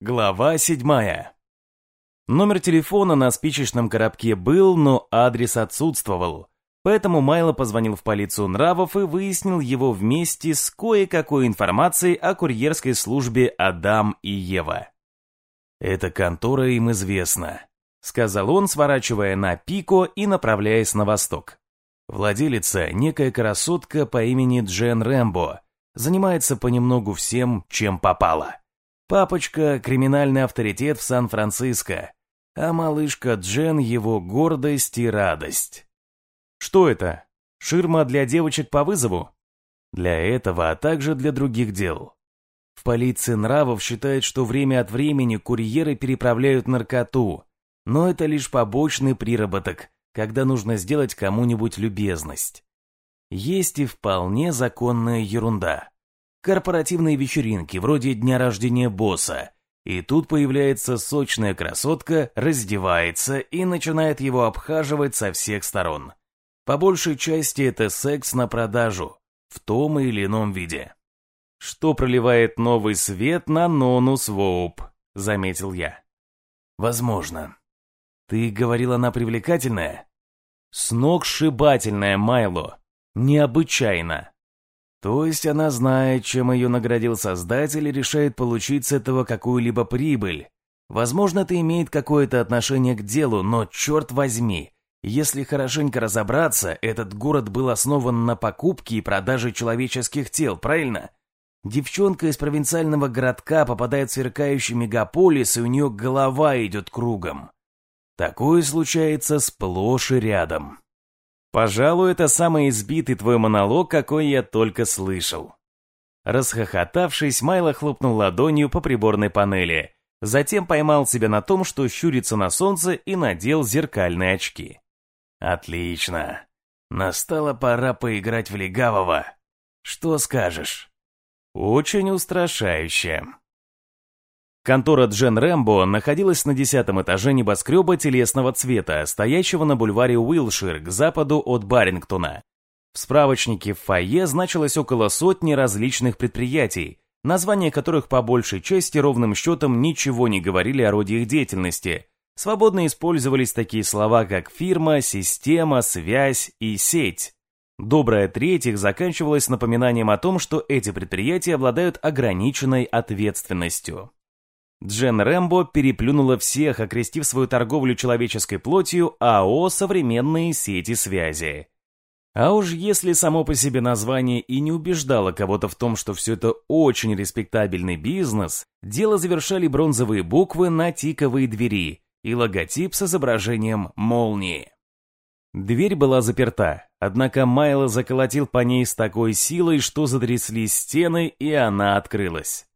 Глава седьмая. Номер телефона на спичечном коробке был, но адрес отсутствовал. Поэтому Майло позвонил в полицию нравов и выяснил его вместе с кое-какой информацией о курьерской службе «Адам и Ева». «Эта контора им известна», — сказал он, сворачивая на Пико и направляясь на восток. Владелица, некая красотка по имени Джен Рэмбо, занимается понемногу всем, чем попало. Папочка – криминальный авторитет в Сан-Франциско, а малышка Джен – его гордость и радость. Что это? Ширма для девочек по вызову? Для этого, а также для других дел. В полиции нравов считают, что время от времени курьеры переправляют наркоту, но это лишь побочный приработок, когда нужно сделать кому-нибудь любезность. Есть и вполне законная ерунда корпоративные вечеринки, вроде дня рождения босса. И тут появляется сочная красотка, раздевается и начинает его обхаживать со всех сторон. По большей части это секс на продажу, в том или ином виде. Что проливает новый свет на Нонус Воуп, заметил я. Возможно. Ты говорил, она привлекательная? Сногсшибательная, Майло. Необычайно. То есть она знает, чем ее наградил Создатель и решает получить с этого какую-либо прибыль. Возможно, это имеет какое-то отношение к делу, но черт возьми, если хорошенько разобраться, этот город был основан на покупке и продаже человеческих тел, правильно? Девчонка из провинциального городка попадает в сверкающий мегаполис, и у нее голова идет кругом. Такое случается сплошь и рядом. Пожалуй, это самый избитый твой монолог, какой я только слышал. Расхохотавшись, Майло хлопнул ладонью по приборной панели, затем поймал себя на том, что щурится на солнце и надел зеркальные очки. Отлично. Настала пора поиграть в легавого. Что скажешь? Очень устрашающе. Контора Джен Рэмбо находилась на десятом этаже небоскреба телесного цвета, стоящего на бульваре Уилшир к западу от Барингтона. В справочнике в фойе значилось около сотни различных предприятий, названия которых по большей части ровным счетом ничего не говорили о роде их деятельности. Свободно использовались такие слова, как фирма, система, связь и сеть. Добрая треть их заканчивалась напоминанием о том, что эти предприятия обладают ограниченной ответственностью. Джен Рэмбо переплюнула всех, окрестив свою торговлю человеческой плотью АО «Современные сети связи». А уж если само по себе название и не убеждало кого-то в том, что все это очень респектабельный бизнес, дело завершали бронзовые буквы на тиковые двери и логотип с изображением молнии. Дверь была заперта, однако Майло заколотил по ней с такой силой, что затряслись стены, и она открылась.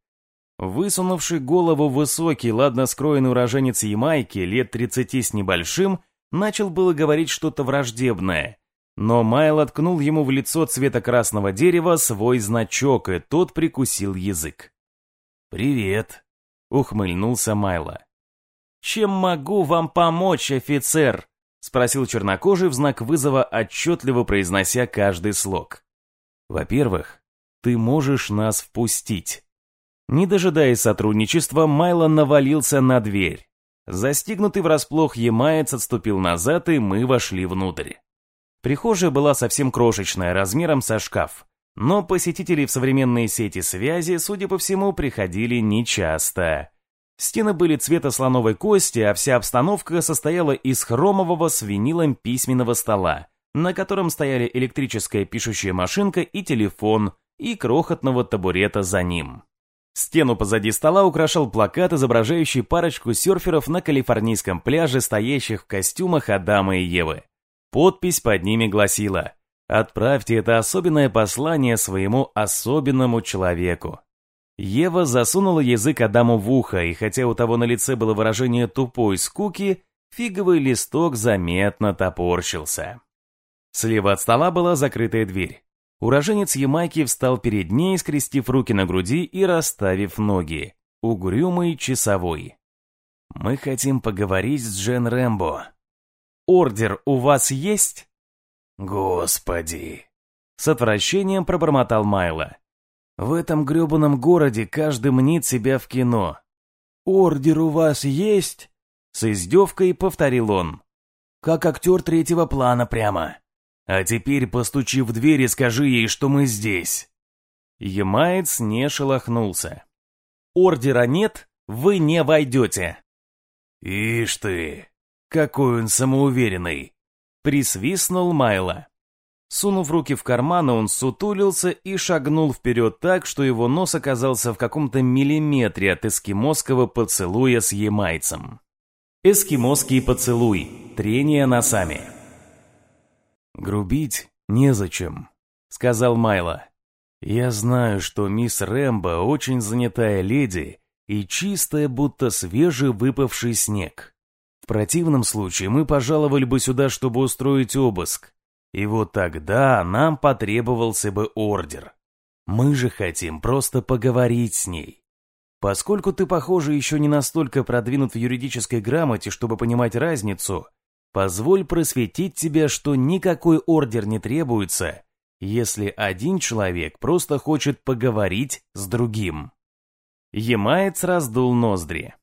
Высунувший голову высокий, ладно скроенный уроженец Ямайки, лет тридцати с небольшим, начал было говорить что-то враждебное. Но Майл откнул ему в лицо цвета красного дерева свой значок, и тот прикусил язык. «Привет», — ухмыльнулся Майло. «Чем могу вам помочь, офицер?» — спросил чернокожий в знак вызова, отчетливо произнося каждый слог. «Во-первых, ты можешь нас впустить». Не дожидаясь сотрудничества, Майло навалился на дверь. Застигнутый врасплох ямаец отступил назад, и мы вошли внутрь. Прихожая была совсем крошечная, размером со шкаф. Но посетители в современные сети связи, судя по всему, приходили нечасто. Стены были цвета слоновой кости, а вся обстановка состояла из хромового с винилом письменного стола, на котором стояли электрическая пишущая машинка и телефон, и крохотного табурета за ним. Стену позади стола украшал плакат, изображающий парочку серферов на калифорнийском пляже, стоящих в костюмах Адама и Евы. Подпись под ними гласила «Отправьте это особенное послание своему особенному человеку». Ева засунула язык Адаму в ухо, и хотя у того на лице было выражение тупой скуки, фиговый листок заметно топорщился. Слева от стола была закрытая дверь. Уроженец Ямайки встал перед ней, скрестив руки на груди и расставив ноги. Угрюмый часовой. «Мы хотим поговорить с Джен Рэмбо». «Ордер у вас есть?» «Господи!» С отвращением пробормотал Майло. «В этом грёбаном городе каждый мнит себя в кино. «Ордер у вас есть?» С издевкой повторил он. «Как актер третьего плана прямо. А теперь постучи в дверь и скажи ей, что мы здесь». Ямаец не шелохнулся. «Ордера нет, вы не войдете». «Ишь ты, какой он самоуверенный!» Присвистнул Майло. Сунув руки в карманы, он сутулился и шагнул вперед так, что его нос оказался в каком-то миллиметре от эскимосского поцелуя с ямайцем. Эскимосский поцелуй. Трение носами. «Грубить незачем», — сказал Майло. «Я знаю, что мисс Рэмбо очень занятая леди и чистая, будто свежевыпавший снег. В противном случае мы пожаловали бы сюда, чтобы устроить обыск, и вот тогда нам потребовался бы ордер. Мы же хотим просто поговорить с ней. Поскольку ты, похоже, еще не настолько продвинут в юридической грамоте, чтобы понимать разницу, позволь просветить тебя, что никакой ордер не требуется, если один человек просто хочет поговорить с другим. Ямаец раздул ноздри.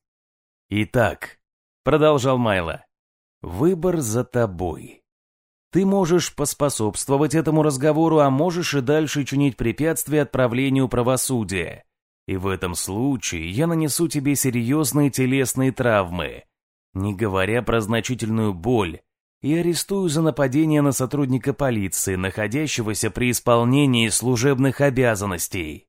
«Итак», — продолжал Майло, — «выбор за тобой». Ты можешь поспособствовать этому разговору, а можешь и дальше чинить препятствия отправлению правосудия. И в этом случае я нанесу тебе серьезные телесные травмы, не говоря про значительную боль, и арестую за нападение на сотрудника полиции, находящегося при исполнении служебных обязанностей.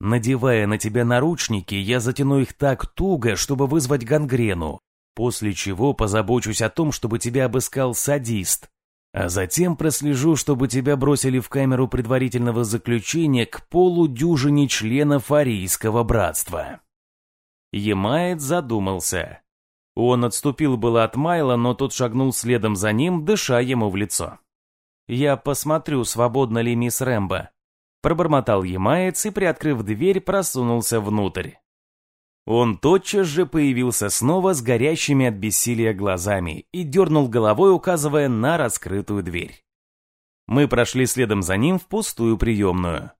Надевая на тебя наручники, я затяну их так туго, чтобы вызвать гангрену, после чего позабочусь о том, чтобы тебя обыскал садист, а затем прослежу, чтобы тебя бросили в камеру предварительного заключения к полудюжине членов Арийского братства. Ямаец задумался. Он отступил было от Майла, но тот шагнул следом за ним, дыша ему в лицо. «Я посмотрю, свободна ли мисс Рэмбо», — пробормотал Ямаец и, приоткрыв дверь, просунулся внутрь. Он тотчас же появился снова с горящими от бессилия глазами и дернул головой, указывая на раскрытую дверь. Мы прошли следом за ним в пустую приемную.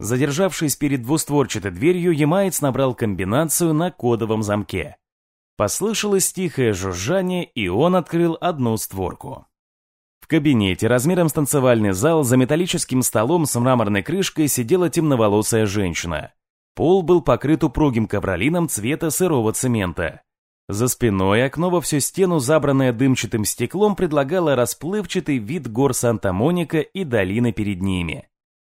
Задержавшись перед двустворчатой дверью, Ямаец набрал комбинацию на кодовом замке. Послышалось тихое жужжание, и он открыл одну створку. В кабинете размером с танцевальный зал за металлическим столом с мраморной крышкой сидела темноволосая женщина. Пол был покрыт упругим ковролином цвета сырого цемента. За спиной окно во всю стену, забранное дымчатым стеклом, предлагало расплывчатый вид гор Санта-Моника и долины перед ними.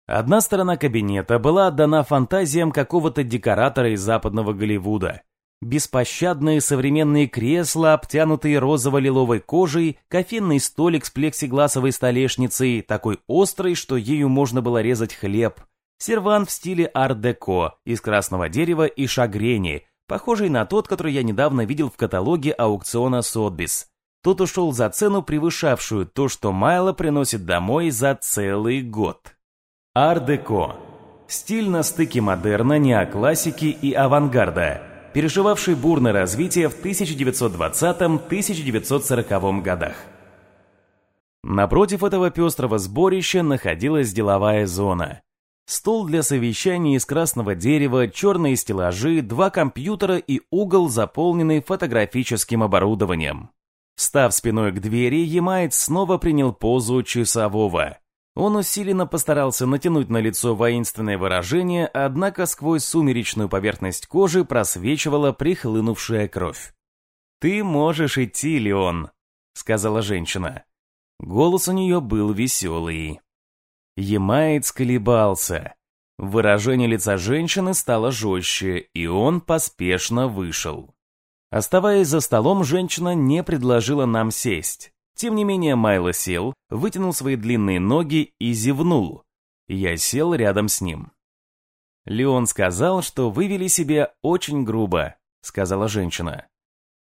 Одна сторона кабинета была отдана фантазиям какого-то декоратора из западного Голливуда. Беспощадные современные кресла, обтянутые розово-лиловой кожей, кофейный столик с плексигласовой столешницей, такой острой, что ею можно было резать хлеб – Серван в стиле ар-деко, из красного дерева и шагрени, похожий на тот, который я недавно видел в каталоге аукциона Сотбис. Тот ушел за цену, превышавшую то, что Майло приносит домой за целый год. Ар-деко. Стиль на стыке модерна, неоклассики и авангарда, переживавший бурное развитие в 1920-1940 годах. Напротив этого пестрого сборища находилась деловая зона – Стол для совещаний из красного дерева, черные стеллажи, два компьютера и угол, заполненный фотографическим оборудованием. Став спиной к двери, Ямайт снова принял позу часового. Он усиленно постарался натянуть на лицо воинственное выражение, однако сквозь сумеречную поверхность кожи просвечивала прихлынувшая кровь. «Ты можешь идти, Леон», — сказала женщина. Голос у нее был веселый. Ямаец колебался. Выражение лица женщины стало жестче, и он поспешно вышел. Оставаясь за столом, женщина не предложила нам сесть. Тем не менее, Майло сел, вытянул свои длинные ноги и зевнул. Я сел рядом с ним. «Леон сказал, что вы вели себя очень грубо», — сказала женщина.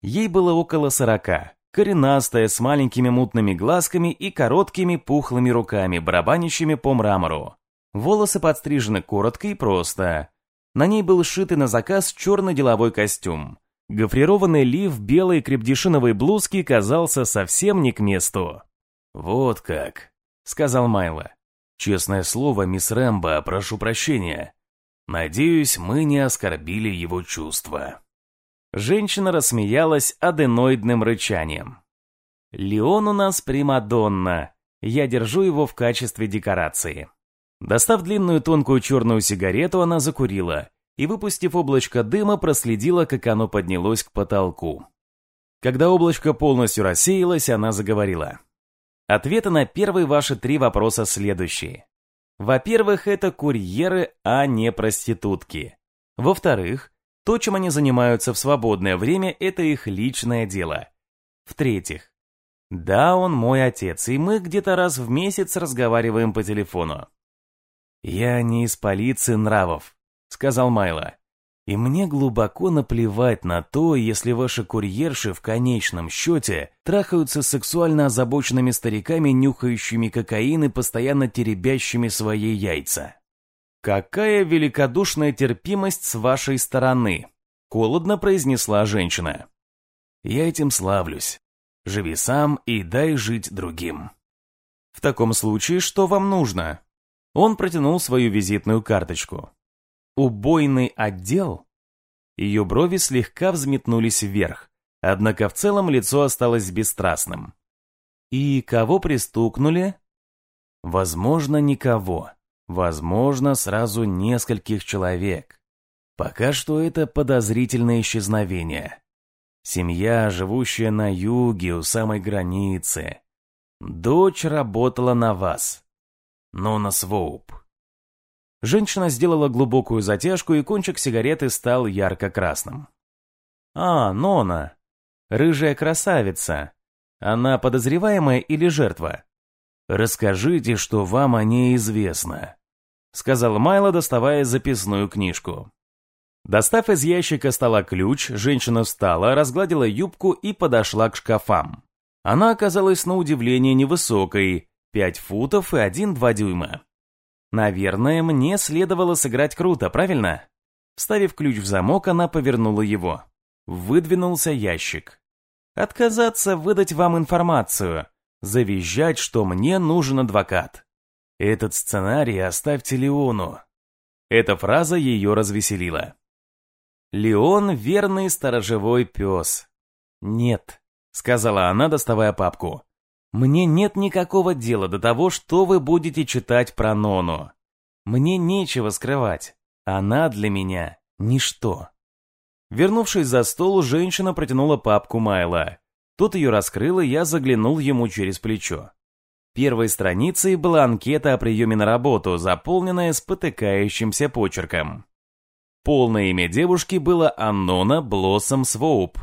Ей было около сорока коренастая, с маленькими мутными глазками и короткими пухлыми руками, барабанящими по мрамору. Волосы подстрижены коротко и просто. На ней был сшитый на заказ черный деловой костюм. Гофрированный лиф белой крепдешиновой блузки казался совсем не к месту. «Вот как», — сказал Майло. «Честное слово, мисс Рэмбо, прошу прощения. Надеюсь, мы не оскорбили его чувства». Женщина рассмеялась аденоидным рычанием. «Леон у нас Примадонна. Я держу его в качестве декорации». Достав длинную тонкую черную сигарету, она закурила и, выпустив облачко дыма, проследила, как оно поднялось к потолку. Когда облачко полностью рассеялось, она заговорила. Ответы на первые ваши три вопроса следующие. Во-первых, это курьеры, а не проститутки. Во-вторых, то, чем они занимаются в свободное время, это их личное дело. В-третьих, да, он мой отец, и мы где-то раз в месяц разговариваем по телефону. «Я не из полиции нравов», — сказал Майло. «И мне глубоко наплевать на то, если ваши курьерши в конечном счете трахаются сексуально озабоченными стариками, нюхающими кокаин и постоянно теребящими свои яйца». «Какая великодушная терпимость с вашей стороны!» — холодно произнесла женщина. «Я этим славлюсь. Живи сам и дай жить другим». «В таком случае, что вам нужно?» Он протянул свою визитную карточку. «Убойный отдел?» Ее брови слегка взметнулись вверх, однако в целом лицо осталось бесстрастным. «И кого пристукнули?» «Возможно, никого». Возможно, сразу нескольких человек. Пока что это подозрительное исчезновение. Семья, живущая на юге, у самой границы. Дочь работала на вас. Но на Своуп. Женщина сделала глубокую затяжку, и кончик сигареты стал ярко-красным. «А, Нона. Рыжая красавица. Она подозреваемая или жертва?» «Расскажите, что вам о ней известно», — сказал Майло, доставая записную книжку. Достав из ящика стола ключ, женщина встала, разгладила юбку и подошла к шкафам. Она оказалась на удивление невысокой, 5 футов и 1-2 дюйма. Наверное, мне следовало сыграть круто, правильно? Вставив ключ в замок, она повернула его. Выдвинулся ящик. Отказаться выдать вам информацию. Завизжать, что мне нужен адвокат. Этот сценарий оставьте Леону. Эта фраза ее развеселила. Леон — верный сторожевой пес. Нет, сказала она, доставая папку. Мне нет никакого дела до того, что вы будете читать про Нону. Мне нечего скрывать. Она для меня ничто. Вернувшись за стол, женщина протянула папку Майла. Тот ее раскрыл, и я заглянул ему через плечо. Первой страницей была анкета о приеме на работу, заполненная спотыкающимся почерком. Полное имя девушки было Аннона Блоссом Своуп.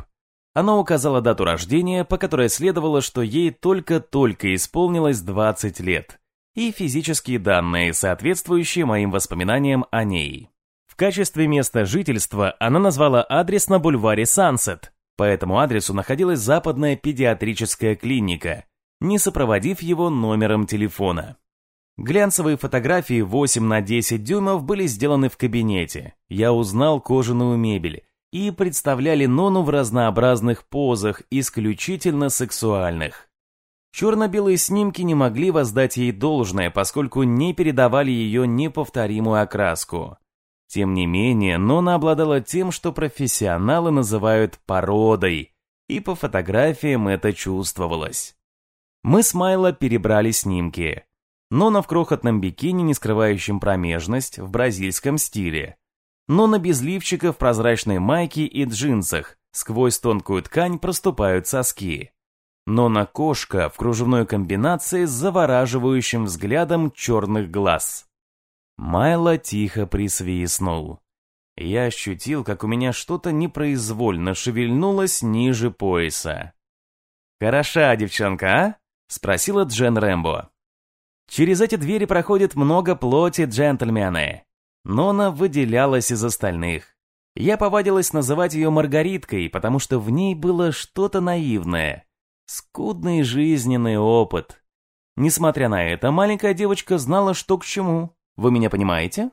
Оно указало дату рождения, по которой следовало, что ей только-только исполнилось 20 лет, и физические данные, соответствующие моим воспоминаниям о ней. В качестве места жительства она назвала адрес на бульваре Сансет. По этому адресу находилась западная педиатрическая клиника, не сопроводив его номером телефона. Глянцевые фотографии 8 на 10 дюймов были сделаны в кабинете. Я узнал кожаную мебель и представляли Нону в разнообразных позах, исключительно сексуальных. Черно-белые снимки не могли воздать ей должное, поскольку не передавали ее неповторимую окраску. Тем не менее, Нона обладала тем, что профессионалы называют породой, и по фотографиям это чувствовалось. Мы с Майло перебрали снимки. Нона в крохотном бикини, не скрывающем промежность, в бразильском стиле. Нона без лифчика в прозрачной майке и джинсах, сквозь тонкую ткань проступают соски. Нона кошка в кружевной комбинации с завораживающим взглядом черных глаз. Майло тихо присвистнул. Я ощутил, как у меня что-то непроизвольно шевельнулось ниже пояса. «Хороша девчонка, а?» Спросила Джен Рэмбо. Через эти двери проходит много плоти джентльмены. Нона выделялась из остальных. Я повадилась называть ее Маргариткой, потому что в ней было что-то наивное. Скудный жизненный опыт. Несмотря на это, маленькая девочка знала, что к чему. Вы меня понимаете?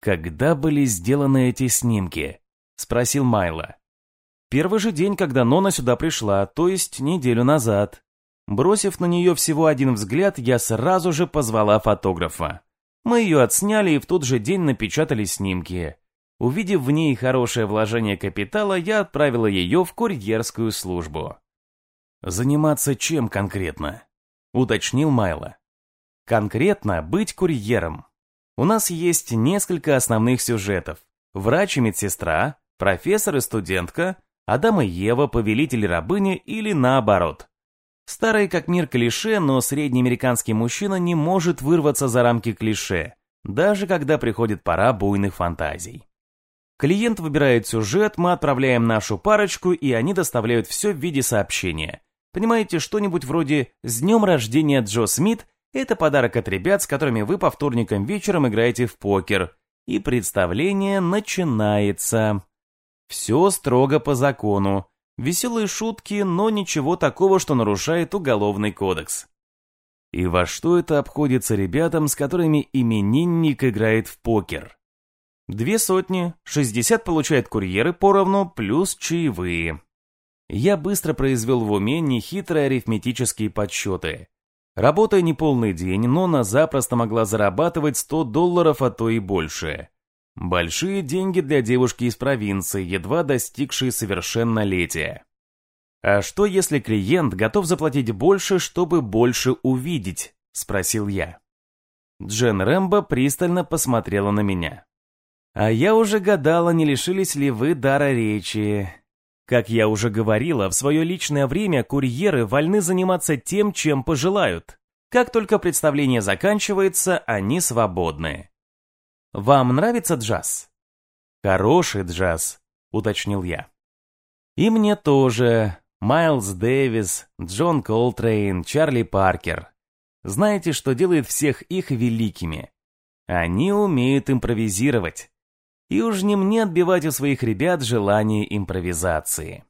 «Когда были сделаны эти снимки?» — спросил Майло. «Первый же день, когда Нона сюда пришла, то есть неделю назад. Бросив на нее всего один взгляд, я сразу же позвала фотографа. Мы ее отсняли и в тот же день напечатали снимки. Увидев в ней хорошее вложение капитала, я отправила ее в курьерскую службу. «Заниматься чем конкретно?» — уточнил Майло. «Конкретно быть курьером. У нас есть несколько основных сюжетов. Врач и медсестра, профессор и студентка, Адам и Ева, повелитель и рабыня или наоборот. Старые как мир клише, но среднеамериканский мужчина не может вырваться за рамки клише, даже когда приходит пора буйных фантазий. Клиент выбирает сюжет, мы отправляем нашу парочку, и они доставляют все в виде сообщения. Понимаете, что-нибудь вроде «С днем рождения, Джо Смит» — это подарок от ребят, с которыми вы по вторникам вечером играете в покер. И представление начинается. Все строго по закону. Веселые шутки, но ничего такого, что нарушает уголовный кодекс. И во что это обходится ребятам, с которыми именинник играет в покер? Две сотни, шестьдесят получают курьеры поровну, плюс чаевые. Я быстро произвел в уме нехитрые арифметические подсчеты. Работая не полный день, Нона запросто могла зарабатывать 100 долларов, а то и больше. Большие деньги для девушки из провинции, едва достигшей совершеннолетия. «А что, если клиент готов заплатить больше, чтобы больше увидеть?» – спросил я. Джен Рэмбо пристально посмотрела на меня. «А я уже гадала, не лишились ли вы дара речи. Как я уже говорила, в свое личное время курьеры вольны заниматься тем, чем пожелают. Как только представление заканчивается, они свободны. Вам нравится джаз? Хороший джаз, уточнил я. И мне тоже. Майлз Дэвис, Джон Колтрейн, Чарли Паркер. Знаете, что делает всех их великими? Они умеют импровизировать. И уж не мне отбивать у своих ребят желание импровизации.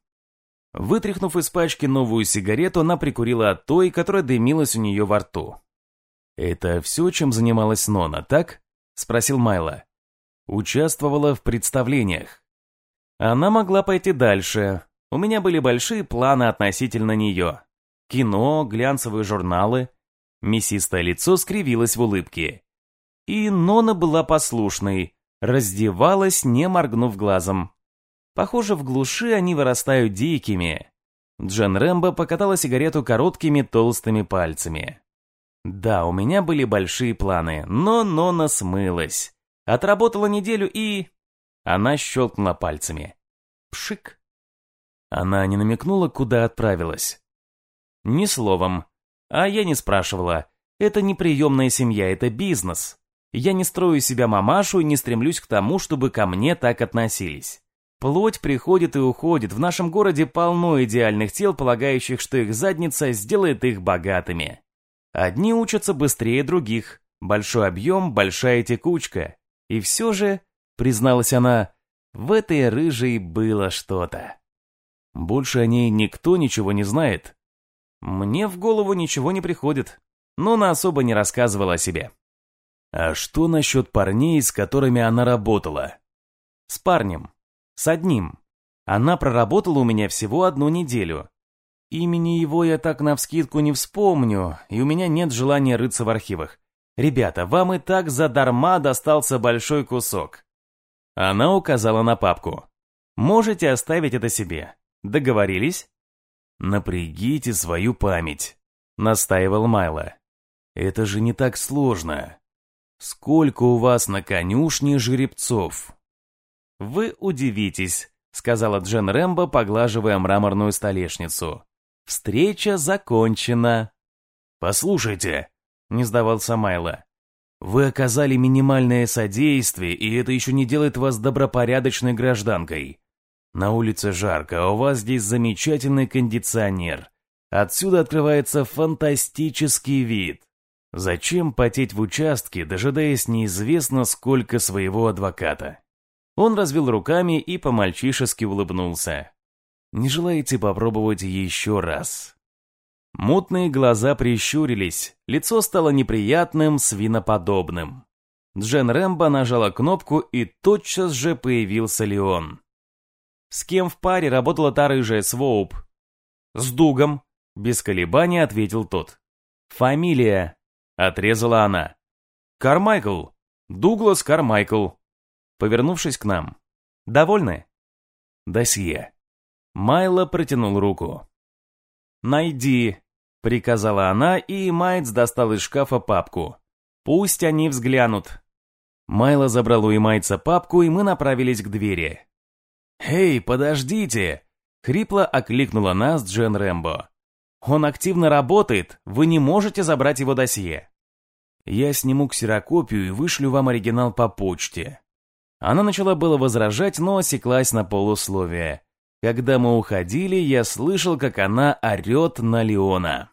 Вытряхнув из пачки новую сигарету, она прикурила от той, которая дымилась у нее во рту. «Это все, чем занималась Нона, так?» — спросил Майло. «Участвовала в представлениях. Она могла пойти дальше. У меня были большие планы относительно нее. Кино, глянцевые журналы. Мясистое лицо скривилось в улыбке. И Нона была послушной, раздевалась, не моргнув глазом. Похоже, в глуши они вырастают дикими. Джен Рэмбо покатала сигарету короткими толстыми пальцами. Да, у меня были большие планы, но Нона смылась. Отработала неделю и... Она щелкнула пальцами. Пшик. Она не намекнула, куда отправилась. Ни словом. А я не спрашивала. Это не приемная семья, это бизнес. Я не строю себя мамашу и не стремлюсь к тому, чтобы ко мне так относились. Плоть приходит и уходит. В нашем городе полно идеальных тел, полагающих, что их задница сделает их богатыми. Одни учатся быстрее других. Большой объем, большая текучка. И все же, призналась она, в этой рыжей было что-то. Больше о ней никто ничего не знает. Мне в голову ничего не приходит, но она особо не рассказывала о себе. А что насчет парней, с которыми она работала? С парнем. С одним. Она проработала у меня всего одну неделю. Имени его я так навскидку не вспомню, и у меня нет желания рыться в архивах. Ребята, вам и так задарма достался большой кусок. Она указала на папку. Можете оставить это себе. Договорились? Напрягите свою память, настаивал Майло. Это же не так сложно. Сколько у вас на конюшне жеребцов? Вы удивитесь, сказала Джен Рэмбо, поглаживая мраморную столешницу. Встреча закончена. Послушайте, не сдавался Майло. Вы оказали минимальное содействие, и это еще не делает вас добропорядочной гражданкой. На улице жарко, а у вас здесь замечательный кондиционер. Отсюда открывается фантастический вид. Зачем потеть в участке, дожидаясь неизвестно сколько своего адвоката? Он развел руками и по-мальчишески улыбнулся. Не желаете попробовать еще раз? Мутные глаза прищурились, лицо стало неприятным, свиноподобным. Джен Рэмбо нажала кнопку, и тотчас же появился Леон. «С кем в паре работала та рыжая Своуп?» «С Дугом», — без колебаний ответил тот. «Фамилия», — отрезала она. «Кармайкл. Дуглас Кармайкл». Повернувшись к нам. Довольны? Досье. Майло протянул руку. «Найди», — приказала она, и Майтс достал из шкафа папку. «Пусть они взглянут». Майло забрал у Имайца папку, и мы направились к двери. «Эй, подождите!» — хрипло окликнула нас Джен Рэмбо. «Он активно работает, вы не можете забрать его досье». «Я сниму ксерокопию и вышлю вам оригинал по почте». Она начала было возражать, но осеклась на полусловие. Когда мы уходили, я слышал, как она орет на Леона.